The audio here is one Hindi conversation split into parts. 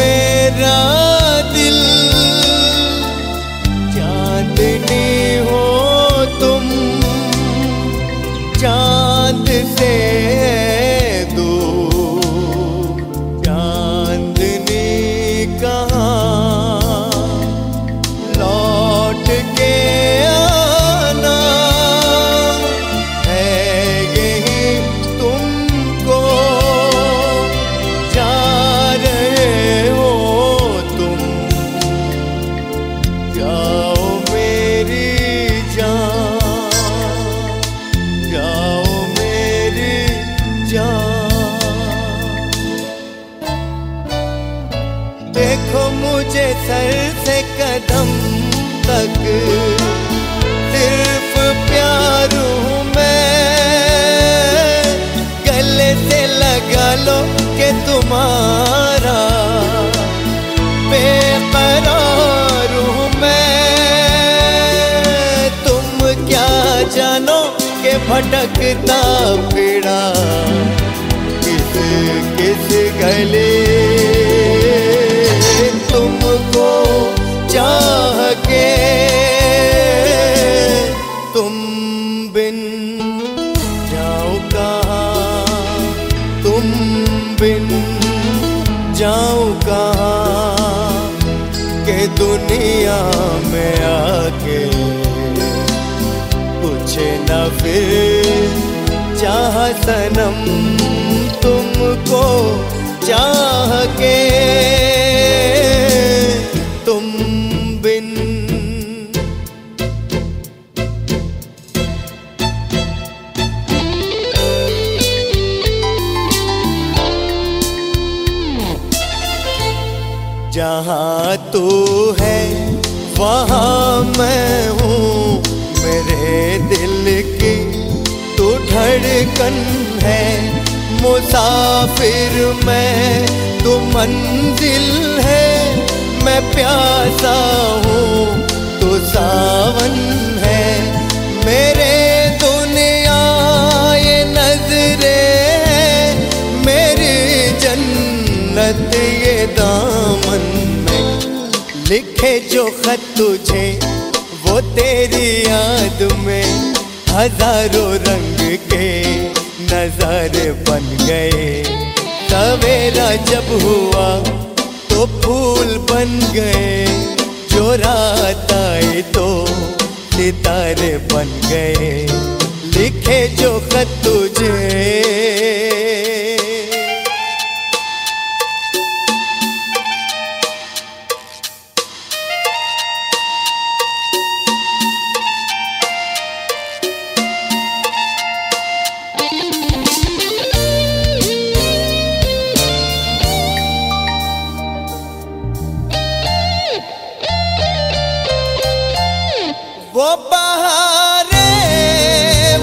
मेरा दिल चांदनी हो तुम चाँद से देखो मुझे सर से कदम तक। सिर्फ़ प्यार हूँ मैं। गले से लगा लो कि तुम्हारा। बेकरार हूँ मैं। तुम क्या जानो के भटकता पीड़ा किस किस गले कुछ न फिर चाह सनम तुमको चाह के। तुम बिन जहाँ तू है, वहाँ मैं हूँ। की तू धड़कन है। मुसाफिर मैं तू मंजिल है। मैं प्यासा हूँ तो सावन है। मेरे दुनिया नजरे है। मेरी जन्नत ये दामन में लिखे जो खत तुझे, वो तेरी याद में। हज़ारों रंग के नजारे बन गए। सवेरा जब हुआ तो फूल बन गए। जो रात आए तो सितारे बन गए। लिखे जो खत तुझे वो बहारे,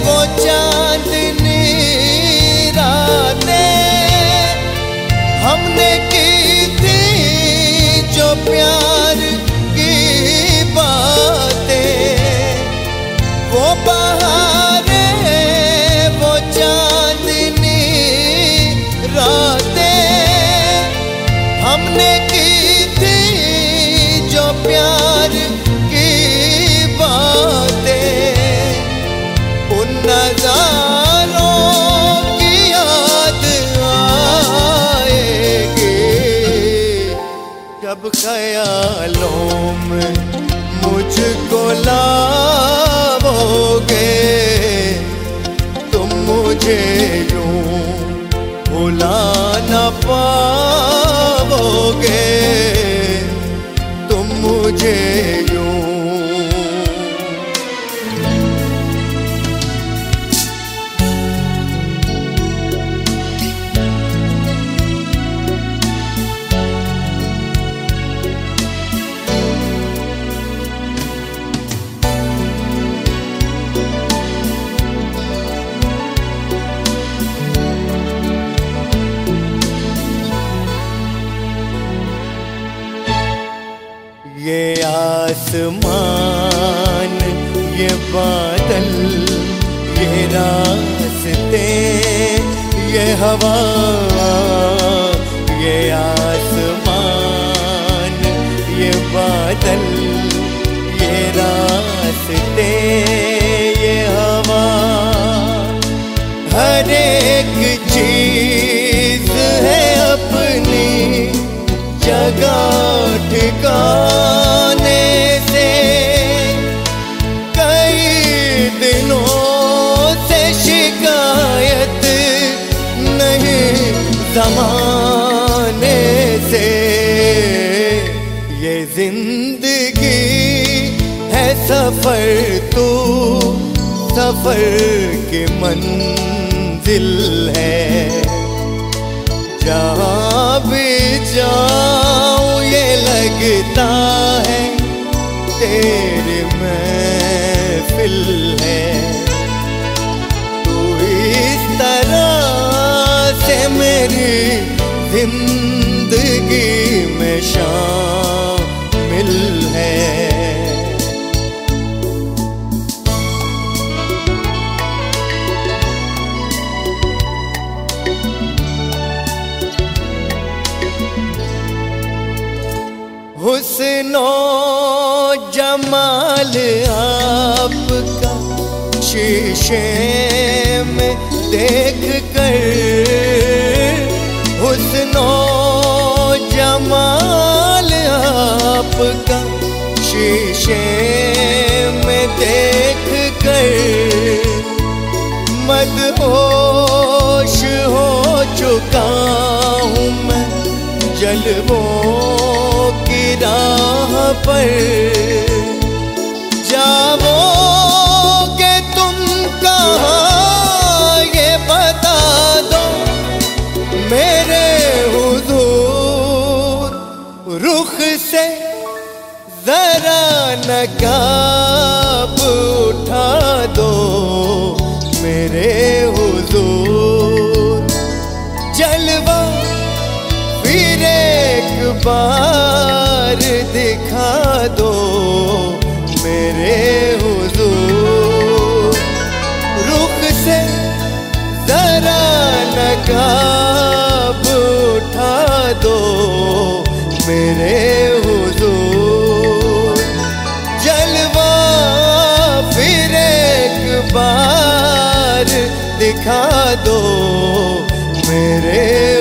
वो चांदनी रातें हमने की थी जो प्यार की बातें। वो बहारे, वो चांदनी रातें हमने की नजारों की याद आएगी। जब ख्यालों में मुझको लाओगे तुम मुझे यूँ भुला न पाओगे ये आसमान ये बादल ये रास्ते ये हवा ये आसमान ये बादल। सफ़र तू सफ़र की मंजिल है। जहाँ भी जाऊँ ये लगता है, तेरी महफिल है। तू इस तरह से मेरी ज़िंदगी में शामिल हुस्नो जमाल आपका शीशे में देख कर। हुसनो जमाल आपका शीशे में देख कर। मदहोश हो चुका हूँ मैं जलवों राह पर जाओगे तुम कहाँ? ये बता दो मेरे हुजूर, रुख से जरा नकाब उठा दो मेरे हुजूर। जलवा फिर एक बार दो मेरे हुजूर। रुख से जरा नकाब उठा दो मेरे जलवा फिर बार दिखा दो मेरे